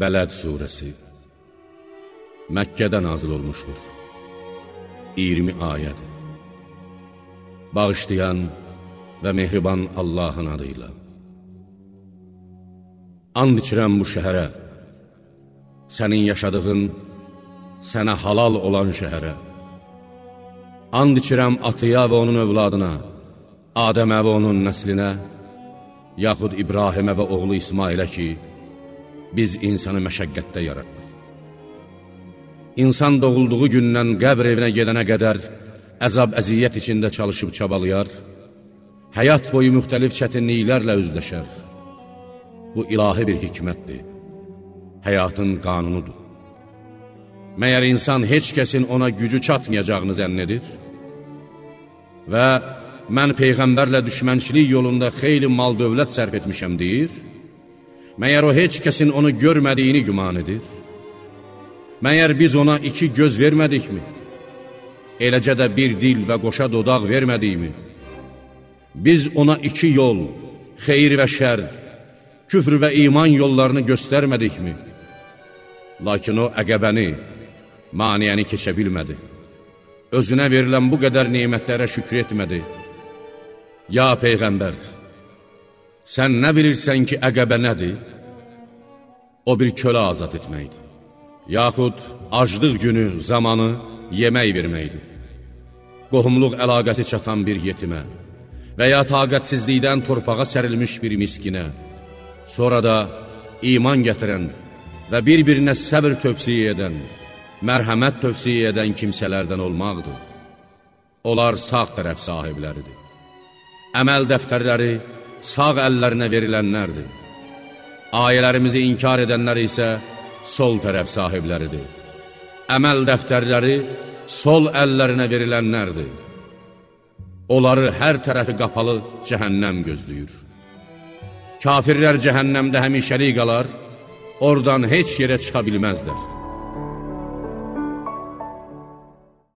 Bələd surəsi. Məkkədə nazil olmuşdur. 20 ayəd Bağışlayan və mehriban Allahın adıyla And içirəm bu şəhərə. Sənin yaşadığın Sənə halal olan şəhərə. And içirəm atıya və onun övladına Adəmə və onun nəslinə Yaxud İbrahimə və oğlu İsmailə ki Biz insanı məşəqqətdə yaratdıq İnsan doğulduğu gündən qəbr evinə gedənə qədər əzab əziyyət içində çalışıb çabalayar, həyat boyu müxtəlif çətinliklərlə üzləşər. Bu ilahi bir hikmətdir, həyatın qanunudur. Məyər insan heç kəsin ona gücü çatmayacağını zənn edir və mən Peyğəmbərlə düşmənçilik yolunda xeyli mal dövlət sərf etmişəm deyir, məyər o heç kəsin onu görmədiyini güman edir? Məyər biz ona iki göz vermədikmi? Eləcə də bir dil və qoşa dodaq vermədikmi? Biz ona iki yol, xeyir və şər, küfr və iman yollarını göstərmədikmi? Lakin o əqəbəni, maniyəni keçə bilmədi. Özünə verilən bu qədər neymətlərə şükür etmədi. Ya Peyğəmbər, sən nə bilirsən ki, əqəbə nədir? O bir kölə azat etməkdir yaxud aclıq günü, zamanı yemək verməkdir. Qohumluq əlaqəti çatan bir yetimə və ya taqətsizlikdən torpağa sərilmiş bir miskinə, sonra da iman gətirən və bir-birinə səbr tövsiyə edən, mərhəmət tövsiyə edən kimsələrdən olmaqdır. Onlar sağ tərəf sahibləridir. Əməl dəftərləri sağ əllərinə verilənlərdir. Ayələrimizi inkar edənlər isə sol tərəf sahibləridir. Əməl dəftərləri sol əllərinə verilənlərdir. Onları hər tərəfi qapalı cəhənnəm gözləyir. Kafirlər cəhənnəmdə həmişəlik qalar, oradan heç yerə çıxa bilməzlər.